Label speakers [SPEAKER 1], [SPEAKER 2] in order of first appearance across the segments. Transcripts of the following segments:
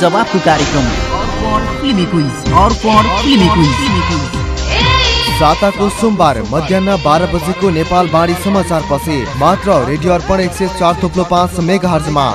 [SPEAKER 1] जवाफको कार्यक्रम।
[SPEAKER 2] साताको सोमबार मध्याह बाह्र बजेको नेपाल बाढी समाचार पछि मात्र रेडियो अर्पण एक सय चार थोप्लो पाँच
[SPEAKER 3] मेघार्जमा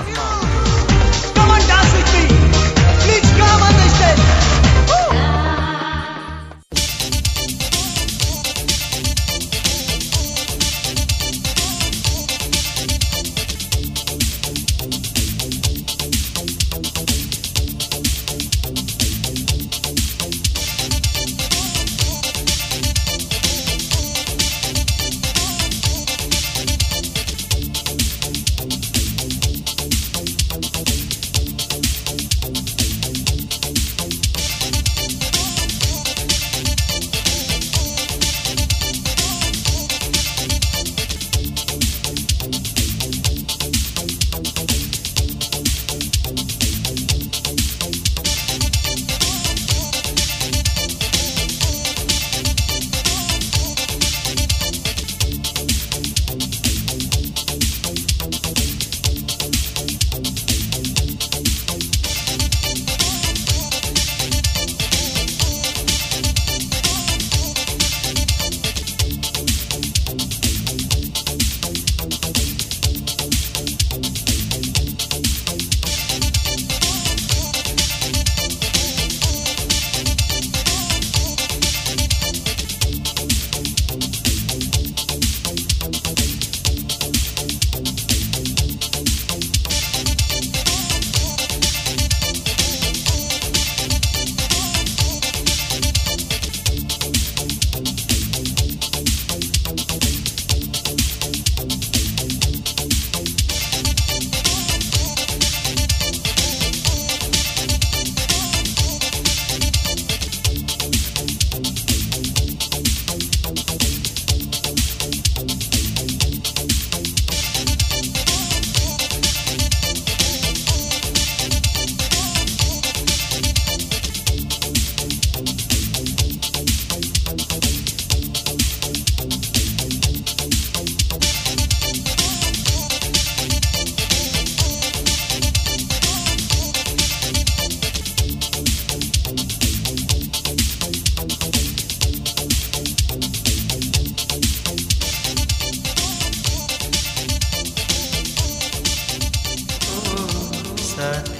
[SPEAKER 3] that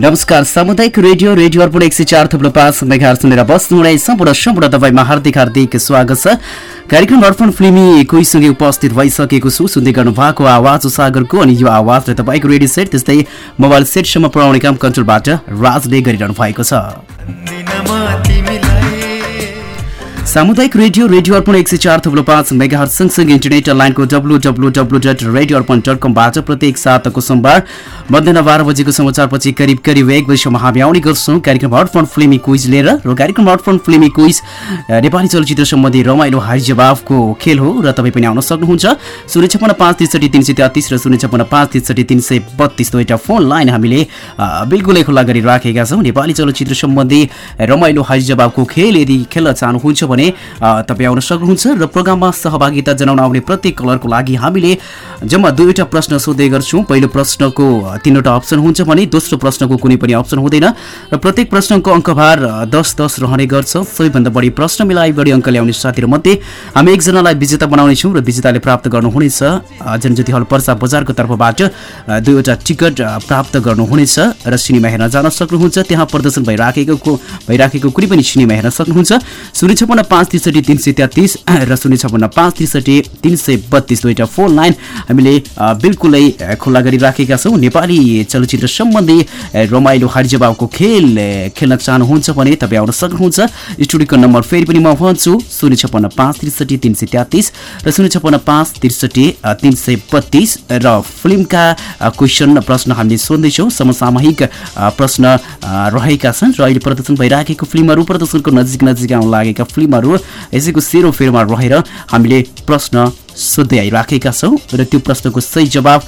[SPEAKER 1] नमस्कार सामुदायिक रेडियो रेडियो अर्पण एक सय चार थुप्रो पाँच मेघार सुनेर बस्नुहुने सम्पूर्ण सम्पूर्ण तपाईँमा हार्दिक हार्दिक स्वागत छ। कार्यक्रम अर्पण फिल्मी कोहीसँगै उपस्थित भइसकेको छु। सुन्दै गर्नु भएको आवाज सागरको अनि यो आवाजले तपाईँको रेडियो सेट त्यस्तै मोबाइल सेटसम्म पुर्याउने काम कन्ट्रोलबाट राजले गरिरहनु भएको छ। सामुदायिक रेडियो रेडियो अर्पण एक सय चार थुप्रो पाँच मेगा सँगसँगै इन्टरनेट लाइनको W W W dot radio Arpan dot कमबाट प्रत्येक सातको सोमबार मध्याह बाह्र बजेको समाचारपछि करिब करिब एक बजीसम्म हामी आउने गर्छौँ। कार्यक्रम फिल्मी क्विज लिएर र कार्यक्रम हटफोन फिल्मी क्विज नेपाली चलचित्र सम्बन्धी रमाइलो हाई जवाफको खेल हो र तपाईँ पनि आउन सक्नुहुन्छ। शून्य छपन्न पाँच त्रिसठी तिन सय तेत्तिस र शून्य छपन्न पाँच त्रिसठी तिन सय बत्तिस दुईवटा फोन लाइन हामीले बिल्कुलै खुल्ला गरिराखेका छौँ। नेपाली चलचित्र सम्बन्धी रमाइलो हाई जवाबको खेल यदि खेल्न चाहनुहुन्छ भने अ, तपाईँ आउन सक्नुहुन्छ र प्रोग्राममा सहभागिता जनाउन आउने प्रत्येक कलरको लागि हामीले जम्मा दुईवटा प्रश्न सोध्दै गर्छौँ। पहिलो प्रश्नको तिनवटा अप्सन हुन्छ भने दोस्रो प्रश्नको कुनै पनि अप्सन हुँदैन र प्रत्येक प्रश्नको अङ्कभार दस दस रहने गर्छ। सबैभन्दा बढी प्रश्न मिलाई बढी अङ्क ल्याउने साथीहरूमध्ये हामी एकजनालाई विजेता बनाउनेछौँ र विजेताले प्राप्त गर्नुहुनेछ। जनज्योति हल पर्सा बजारको तर्फबाट दुईवटा टिकट प्राप्त गर्नुहुनेछ र सिनेमा हेर्न जान सक्नुहुन्छ। त्यहाँ प्रदर्शन भइराखेको भइराखेको कुनै पनि सिनेमा हेर्न सक्नुहुन्छ। शून्य छपन्न पाँच त्रिसठी तिन सय तेत्तिस र शून्य छपन्न पाँच त्रिसठी तिन सय बत्तिस दुईवटा फोन लाइन हामीले बिल्कुलै खुल्ला गरिराखेका छौँ। नेपाली चलचित्र सम्बन्धी रमाइलो हारी जवाबको खेल खेल्न चाहनुहुन्छ भने तपाईँ आउन सक्नुहुन्छ। स्टुडियोको नम्बर फेरि पनि म भन्छु शून्य छपन्न पाँच त्रिसठी तिन सय तेत्तिस र शून्य छपन्न पाँच त्रिसठी तिन सय बत्तिस र फिल्मका क्वेसन प्रश्न हामीले सोध्दैछौँ। समसामयिक प्रश्न रहेका छन् र अहिले प्रदर्शन भइराखेको फिल्महरू प्रदर्शनको नजिक नजिक आउन लागेका फिल्महरू यसैको सेरोफेरोमा रहेर हामीले प्रश्न सोध्दै आइराखेका छौँ र त्यो प्रश्नको सही जवाब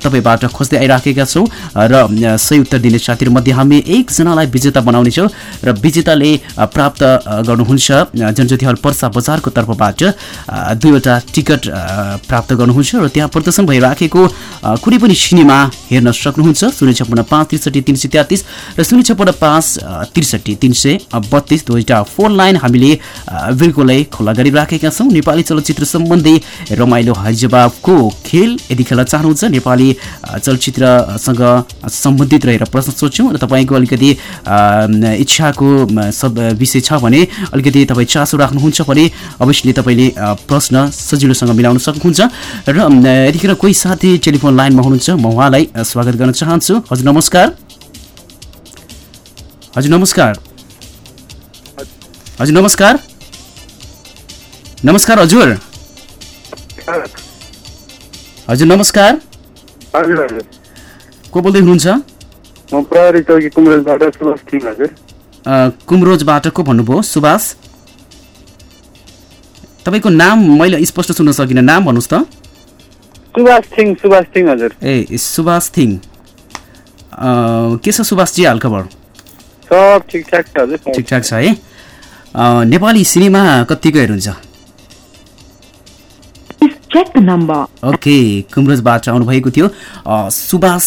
[SPEAKER 1] तपाईँबाट खोज्दै आइराखेका छौँ। र सही उत्तर दिने साथीहरूमध्ये हामी एकजनालाई विजेता बनाउनेछौँ र विजेताले प्राप्त गर्नुहुन्छ जनज्योति हल पर्सा बजारको तर्फबाट दुईवटा टिकट प्राप्त गर्नुहुन्छ र त्यहाँ प्रदर्शन भइराखेको कुनै पनि सिनेमा हेर्न सक्नुहुन्छ। शून्य छप्पन्न पाँच त्रिसठी तिन सय तेत्तिस र शून्य छप्पन्न पाँच त्रिसठी तिन सय बत्तिस। दुईवटा फोन लाइन हामीले बिल्कुलै खुल्ला गरिराखेका छौँ। नेपाली चलचित्र सम्बन्धी रमाइलो हाइजवाबको खेल यदि खेल्न चाहनुहुन्छ नेपाली चलचित्रसँग सम्बन्धित रहेर प्रश्न सोध्छौँ र तपाईँको अलिकति इच्छाको सब विषय छ भने अलिकति तपाईँ चासो राख्नुहुन्छ भने अवश्यले तपाईँले प्रश्न सजिलोसँग मिलाउन सक्नुहुन्छ। र यतिखेर कोही साथी टेलिफोन लाइनमा हुनुहुन्छ म उहाँलाई स्वागत गर्न चाहन्छु। हजुर नमस्कार। हजुर नमस्कार। हजुर नमस्कार। नमस्कार हजुर। हजुर नमस्कार।
[SPEAKER 4] हजुर हजुर।
[SPEAKER 1] को बोल्दै हुनुहुन्छ?
[SPEAKER 4] म प्रहरी चौकी कुमरेलबाट सुभाष थिङ हजुर।
[SPEAKER 1] अ, कुमरोजबाट को भन्नुभयो? सुभाष? तपाईँको नाम मैले स्पष्ट सुन्न सकिनँ। नाम भन्नुहोस् त।
[SPEAKER 4] सुभाष थिङ सुभाष थिङ हजुर।
[SPEAKER 1] ए सुभाष थिङ के छ सुभाषजी हालखबर
[SPEAKER 4] सब ठिकठाक छ हजुर।
[SPEAKER 1] ठिकठाक छ है। नेपाली सिनेमा कतिको हेर्नुहुन्छ?
[SPEAKER 5] The number.
[SPEAKER 1] ओके कुमरोजबाट आउनुभएको थियो। सुभाष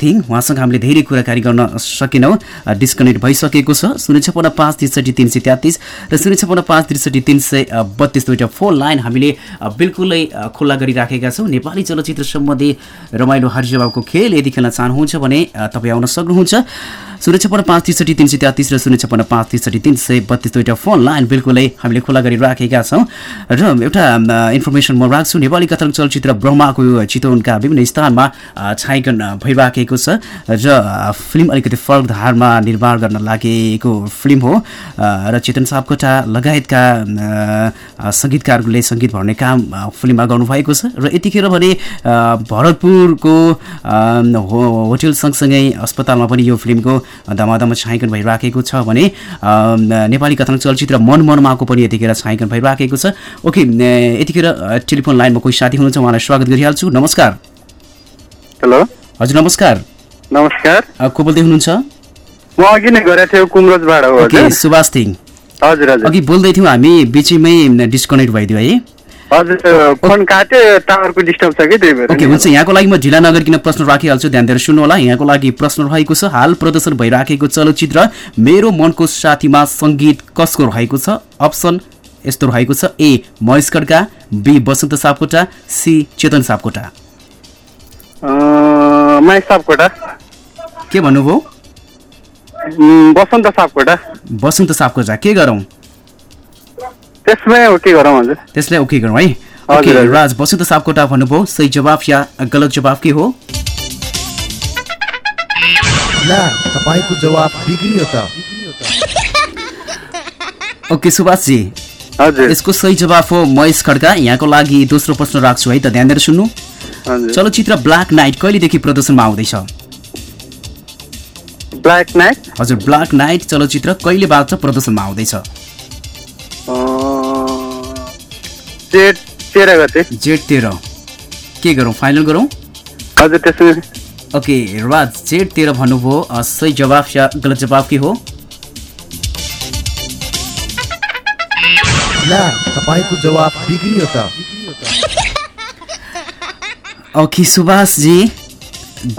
[SPEAKER 1] थिङ उहाँसँग हामीले धेरै कुराकानी गर्न सकेनौँ। डिस्कनेक्ट भइसकेको छ। शून्य छपन्न पाँच त्रिसठी तिन सय तेत्तिस र शून्य छपन्न पाँच त्रिसठी तिन सय बत्तिस दुईवटा फोन लाइन हामीले बिल्कुलै खुल्ला गरिराखेका छौँ। नेपाली चलचित्र सम्बन्धी रमाइलो हरिजवाबको खेल यदि खेल्न चाहनुहुन्छ भने तपाईँ आउन सक्नुहुन्छ। शून्य छपन्न पाँच त्रिसठी तिन सय तेत्तिस र शून्य छपन्न पाँच त्रिसठी तिन सय बत्तिस दुईवटा फोन लाइन बिल्कुलै हामीले खुल्ला गरिराखेका छौँ। र एउटा इन्फर्मेसन म राख्छु नेपाली कथन चलचित्र ब्रह्माको चितवनका विभिन्न स्थानमा छायाङ्कन भइराखेको छ र फिल्म अलिकति फरक धारमा निर्माण गर्न लागेको फिल्म हो। र चेतन सापकोटा लगायतका सङ्गीतकारहरूले सङ्गीत भर्ने काम फिल्ममा गर्नुभएको छ। र यतिखेर भने भरतपुरको होटल सँगसँगै अस्पतालमा पनि यो फिल्मको धमाधम छायाङ्कन भइराखेको छ भने नेपाली कथन चलचित्र मन मनमा पनि यतिखेर छायाङ्कन भइराखेको छ। ओके यतिखेर टेलिफोन लाइनमा कोही साथी हुनुहुन्छ उहाँलाई स्वागत गरिहाल्छु। नमस्कार।
[SPEAKER 4] हेलो।
[SPEAKER 1] हजुर नमस्कार।
[SPEAKER 4] नमस्कार।
[SPEAKER 1] को बोल्दै हुनुहुन्छ?
[SPEAKER 4] म अघि नै गरेको थिएँ कुमरोजबाट हो
[SPEAKER 1] ओके
[SPEAKER 4] हजुर।
[SPEAKER 1] सुभाष थिङ।
[SPEAKER 4] हजुर हजुर।
[SPEAKER 1] अघि बोल्दै थियौँ हामी बिचैमै डिस्कनेक्ट भइदियो है।
[SPEAKER 4] हजुर फोन काट्यो टावरको डिस्टर्ब छ कि त्यही भएर
[SPEAKER 1] ओके। हुन्छ यहाँको लागि म ढिला नगरिकन प्रश्न राखिहाल्छु ध्यान दिएर सुन्नु होला। यहाँको लागि प्रश्न रहेको छ हाल प्रदर्शन भइराखेको चलचित्र मेरो मनको साथीमा सङ्गीत कसको रहेको छ? अप्सन यस्तो रहेको छ। A Mahesh Khadka B Basanta Sapkota C Chetan Sapkota.
[SPEAKER 4] Sapkota.
[SPEAKER 1] के भन्नुभयो?
[SPEAKER 4] बसन्त सापकोटा।
[SPEAKER 1] बसन्त सापकोटा के गरौँ?
[SPEAKER 4] त्यसमै हो के गरौँ हजुर।
[SPEAKER 1] त्यसलाई ओके गरौँ है। ओके। राज बसन्त सापकोटा भन्नुभयो। सही जवाफ या गलत जवाफ के हो?
[SPEAKER 2] ला तपाईँको जवाब बिग्रियो त।
[SPEAKER 1] ओके सुभाषजी। यसको सही जवाफ हो महेश खड्का। यहाँको लागि दोस्रो प्रश्न राख्छु है त ध्यान दिएर सुन्नु चलचित्र ब्ल्याक नाइट कहिलेदेखि प्रदर्शनमा आउँदैछ?
[SPEAKER 4] Black night?
[SPEAKER 1] हजुर ब्ल्याक नाइट चलचित्र कहिलेबाट प्रदर्शनमा आउँदैछ?
[SPEAKER 4] जेठ तेह्र
[SPEAKER 1] के गरौँ फाइनल गरौँ?
[SPEAKER 4] हजुर
[SPEAKER 1] ओके राज जेठ तेह्र भन्नुभयो। सही जवाफ या गलत जवाफ के हो?
[SPEAKER 2] ला तपाईँको जवाब बिग्रियो त
[SPEAKER 1] ओके सुभाषजी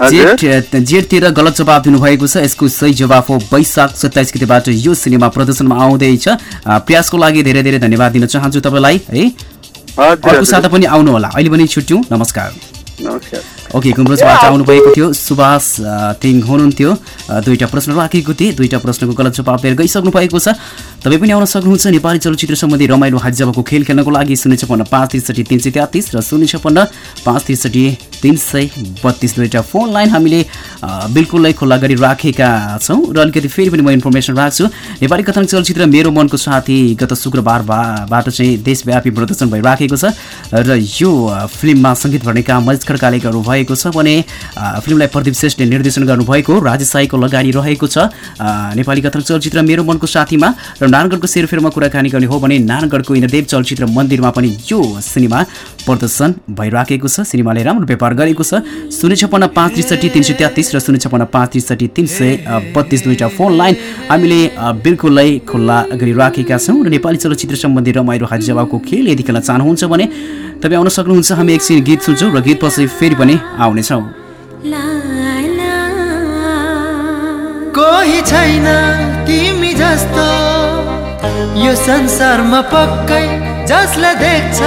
[SPEAKER 4] हजुर।
[SPEAKER 1] जेठ जेठ तेह्र गलत जवाब दिनुभएको छ यसको सही जवाफ हो वैशाख सत्ताइस गतिबाट यो सिनेमा प्रदर्शनमा आउँदैछ प्रयासको लागि धेरै धेरै धन्यवाद दिन चाहन्छु तपाईँलाई है अर्को साता पनि आउनु होला अहिले पनि छुट्यौँ नमस्कार
[SPEAKER 4] नमस्कार
[SPEAKER 1] ओके कुम्रोजबाट आउनुभएको थियो। सुभाष टिङ हुनुहुन्थ्यो। दुईवटा प्रश्न राखेको थिएँ दुईवटा प्रश्नको गलत जवाब दिएर गइसक्नु भएको छ। तपाईँ पनि आउन सक्नुहुन्छ नेपाली चलचित्र सम्बन्धी रमाइलो हाजिजाबाको खेल खेल्नको लागि शून्य छपन्न पाँच त्रिसठी तिन सय तेत्तिस र शून्य छपन्न पाँच त्रिसठी तिन सय बत्तिस दुईवटा फोन लाइन हामीले बिल्कुलै खुल्ला गरी राखेका छौँ। र अलिकति फेरि पनि म इन्फर्मेसन राख्छु। नेपाली कथन चलचित्र मेरो मनको साथी गत शुक्रबारबाट चाहिँ देशव्यापी प्रदर्शन भइराखेको छ। र यो फिल्ममा सङ्गीत भर्ने काम महेश खड्काले गर्नुभएको छ भने फिल्मलाई प्रदीप श्रेष्ठले निर्देशन गर्नुभएको राजेश साईको लगानी रहेको छ। नेपाली कथन चलचित्र मेरो मनको साथीमा र नारायणगढको सेरफेरमा कुराकानी गर्ने हो भने नारायणगढको इन्द्रदेव चलचित्र मन्दिरमा पनि यो सिनेमा प्रदर्शन भइराखेको छ। सिनेमाले राम्रो व्यापार गरेको छ। शून्य छपन्न पाँच त्रिसठी तिन सय तेत्तिस र शून्य छपन्न पाँच त्रिसठी तिन सय बत्तिस दुईवटा फोन लाइन हामीले बिल्कुलै खुल्ला गरिराखेका छौँ। र नेपाली चलचित्र सम्बन्धी रमाइलो हाजी जवाबको खेल यदि खेल्न चाहनुहुन्छ भने तपाईँ आउन सक्नुहुन्छ हामी एकछिन गीत सुन्छौँ र गीतपछि फेरि पनि आउनेछौँ।
[SPEAKER 3] कोही छैन तिमी जस्तो। यो संसारमा पक्कै जसलाई देख्छ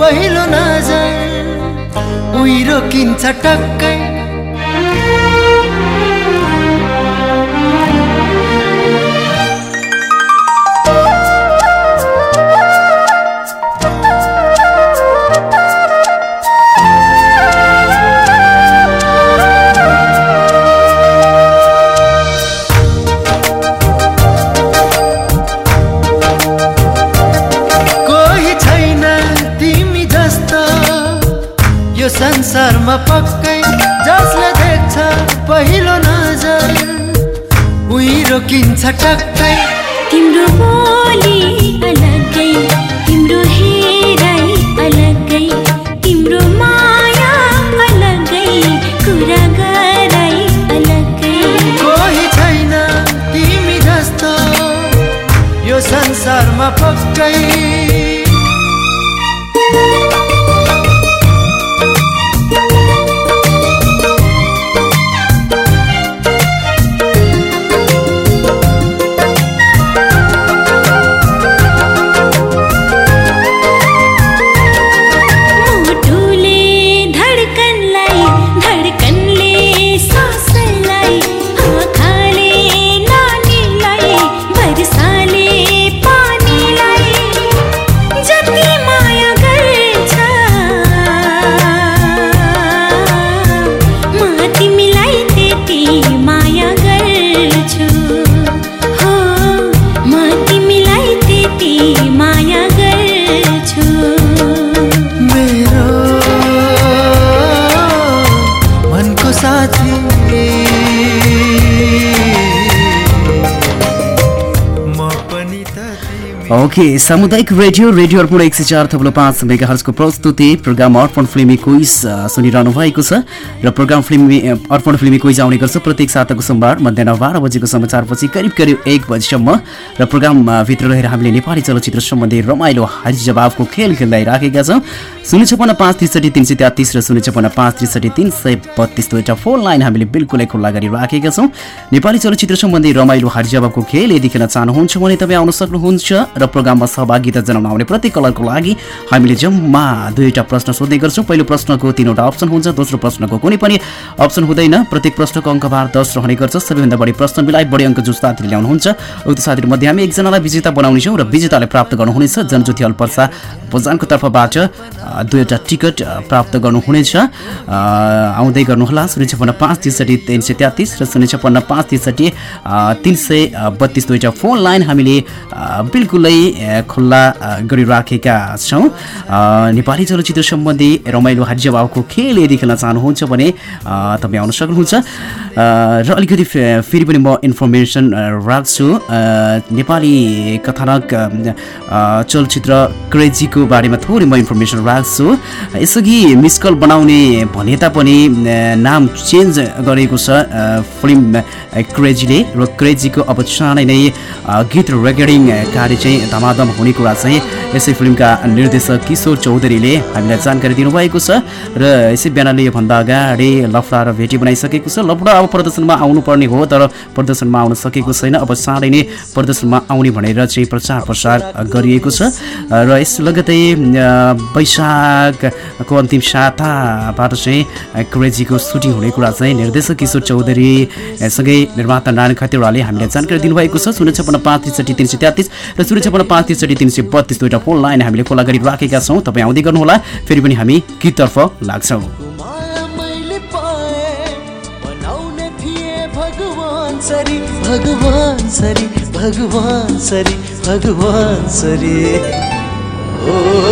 [SPEAKER 3] पहिलो नजर उही रोकिन्छ टक्कै।
[SPEAKER 1] ओके सामुदायिक रेडियो रेडियो अर्पण एक सय चार थप्लो पाँच मेगा हर्सको प्रस्तुति। प्रोग्राम अर्पण फिल्मी क्विज सुनिरहनु भएको छ। र प्रोग्राम फिल्मी अर्पण फिल्मी क्विज आउने गर्छ प्रत्येक साताको सोमबार मध्याह बाह्र बजेको समाचारपछि करिब करिब एक बजीसम्म। र प्रोग्रामभित्र रहेर हामीले नेपाली चलचित्र सम्बन्धी रमाइलो हाजी जवाबको खेल खेल्दै राखेका छौँ। शून्य छपन्न पाँच त्रिसठी तिन सय तेत्तिस र शून्य छपन्न पाँच त्रिसठी तिन सय बत्तिस दुईवटा फोन लाइन हामीले बिल्कुलै खुल्ला गरिराखेका छौँ। नेपाली चलचित्र सम्बन्धी रमाइलो हाजी खेल यदि खेल्न चाहनुहुन्छ भने तपाईँ आउन सक्नुहुन्छ। र प्रोग्राममा सहभागिता जनाउन आउने प्रत्येक कलरको लागि हामीले जम्मा दुईवटा प्रश्न सोध्ने गर्छौँ। पहिलो प्रश्नको तिनवटा अप्सन हुन्छ दोस्रो प्रश्नको कुनै पनि अप्सन हुँदैन। प्रत्येक प्रश्नको अङ्कभार दस रहने गर्छ। सबैभन्दा बढी प्रश्न मिलाई बढी अङ्क जुन साथीले ल्याउनुहुन्छ। उक्त साथीहरूमध्ये हामी एकजनालाई विजेता बनाउनेछौँ र विजेताले प्राप्त गर्नुहुनेछ। जनज्योति अल्पर्सा बजानको तर्फबाट दुईवटा टिकट प्राप्त गर्नुहुनेछ। आउँदै गर्नुहोला। शून्य छपन्न पाँच त्रिसठी तिन सय तेत्तिस र शून्य छपन्न पाँच त्रिसठी तिन सय बत्तिस दुईवटा फोन लाइन हामीले बिल्कुलै खुल्ला गरिराखेका छौँ। नेपाली चलचित्र सम्बन्धी रमाइलो हाजिजवाबको खेल यदि खेल्न चाहनुहुन्छ भने तपाईँ आउन सक्नुहुन्छ। र अलिकति फेरि पनि म इन्फर्मेसन राख्छु। नेपाली कथानक चलचित्र क्रेजीको बारेमा थोरै म इन्फर्मेसन राख्छु। यसअघि मिस कल बनाउने भने तापनि नाम चेन्ज गरेको छ फिल्म क्रेजीले। र क्रेजीको अब चाँडै नै गीत रेकर्डिङ कार्य चाहिँ धमाधम हुने कुरा चाहिँ यसै फिल्मका निर्देशक किशोर चौधरीले हामीलाई जानकारी दिनुभएको छ र यसै बिहानले योभन्दा अगाडि लफडा र भेटी बनाइसकेको छ। लफडा अब प्रदर्शनमा आउनुपर्ने हो तर प्रदर्शनमा आउन सकेको छैन। अब चाँडै नै प्रदर्शनमा आउने भनेर चाहिँ प्रचार प्रसार गरिएको छ र यस लगतै वैशाखको अन्तिम साताबाट चाहिँ क्रेजीको सुटिङ हुने कुरा चाहिँ निर्देशक किशोर चौधरी सँगै निर्माता नारायण खतिवडाले हामीलाई जानकारी दिनुभएको छ। शून्य छपन्न पाँच त्रिसठी तिन सय तेत्तिस र शून्य छपन्न पाँच तिन सय बत्तिस दुईवटा फोन लाइन हामीले खोला गरिराखेका छौँ तपाईँ आउँदै गर्नुहोला फेरि पनि हामी गीततर्फ लाग्छौँ
[SPEAKER 6] भगवान सरी भगवान सरी भगवान सरी ओ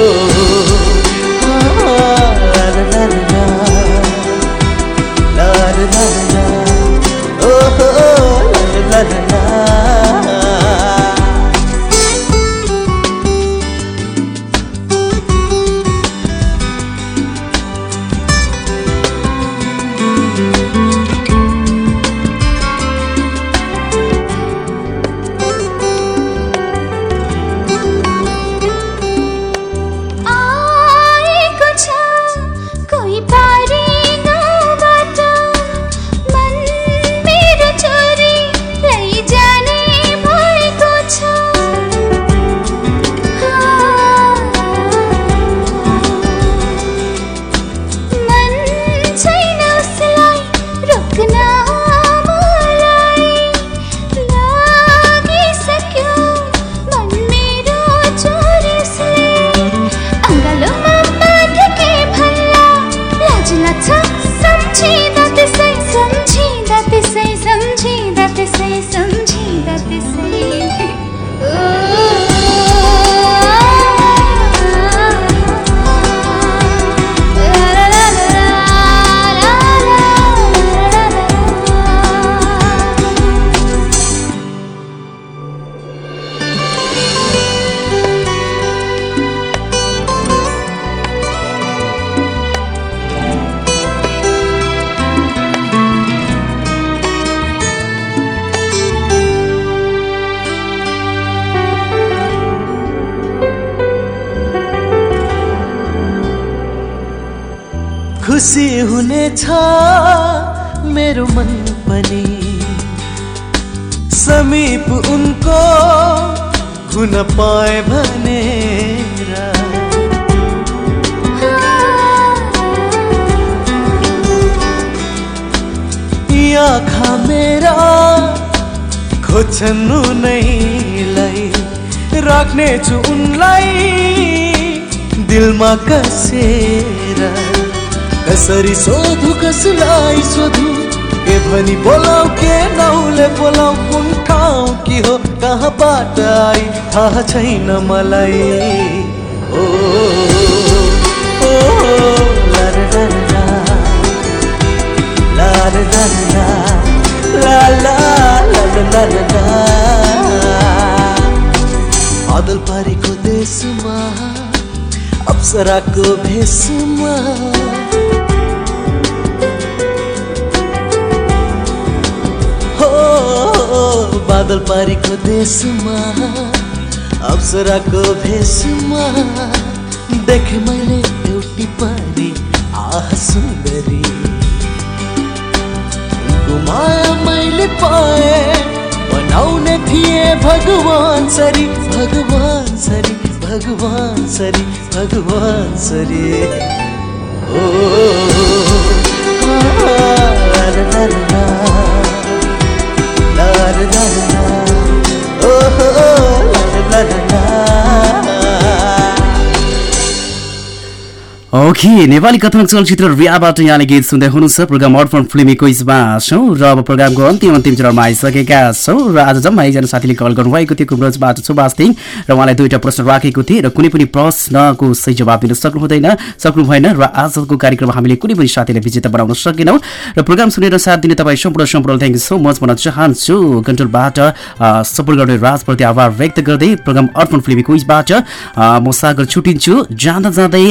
[SPEAKER 6] खुसी हुनेछ मेरो मन पनि समीप उनको हुन पाए भनेर। आँखा मेरा खोज्छन् उनैलाई राख्नेछु उनलाई दिलमा कसेर। कसरी सोधु कसलाई सोधु के बोलाऊ बोलाउ के नाउले बोलाउ कुन ठाउँ के हो कहाँबाट आई थाहा छैन मलाई ओ लार लार लार पारेको देशमा अप्सराको भेषमा बादल पारेको देशमा अप्सराको भेषमा। देखेँ मैले एउटी पारी आह सुन्दरी। उनको माया मैले पाएँ बनाउने थिए भगवान सरी भगवान भगवान सरी भगवान सरी। ओ ला, ला, ला, ला, ला, da da da
[SPEAKER 1] okay Nepali कथन चलचित्र रियाबाट यहाँले गीत सुन्दै हुनुहुन्छ। प्रोग्राम अर्पण फिल्मी क्विजमा छौँ र अब प्रोग्रामको अन्तिम अन्तिम चरणमा आइसकेका छौँ र आज जम्मा एकजना साथीले कल गर्नुभएको थियो। कुमरोजबाट सुभाष थिङ र उहाँलाई दुईवटा प्रश्न राखेको थिएँ र कुनै पनि प्रश्नको सही जवाब दिन सक्नु हुँदैन सक्नु भएन र आजको कार्यक्रममा हामीले कुनै पनि साथीलाई विजेता बनाउन सकेनौँ। र प्रोग्राम सुनेर साथ दिने तपाईँ सम्पूर्ण सम्पूर्ण थ्याङ्क यू सो मच भन्न चाहन्छु। कन्ट्रोलबाट सपोर्ट गर्ने राजप्रति आभार व्यक्त गर्दै प्रोग्राम अर्पण फिल्मी क्विजबाट म सागर छुटिन्छु। जाँदा जाँदै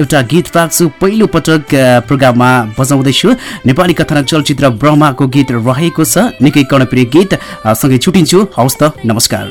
[SPEAKER 1] एउटा गीत राख्छु पहिलो पटक प्रोग्राममा बजाउँदैछु नेपाली कथानक चलचित्र ब्रह्माको गीत रहेको छ। निकै कर्णप्रिय गीत। सँगै छुटिन्छु। हवस् त नमस्कार।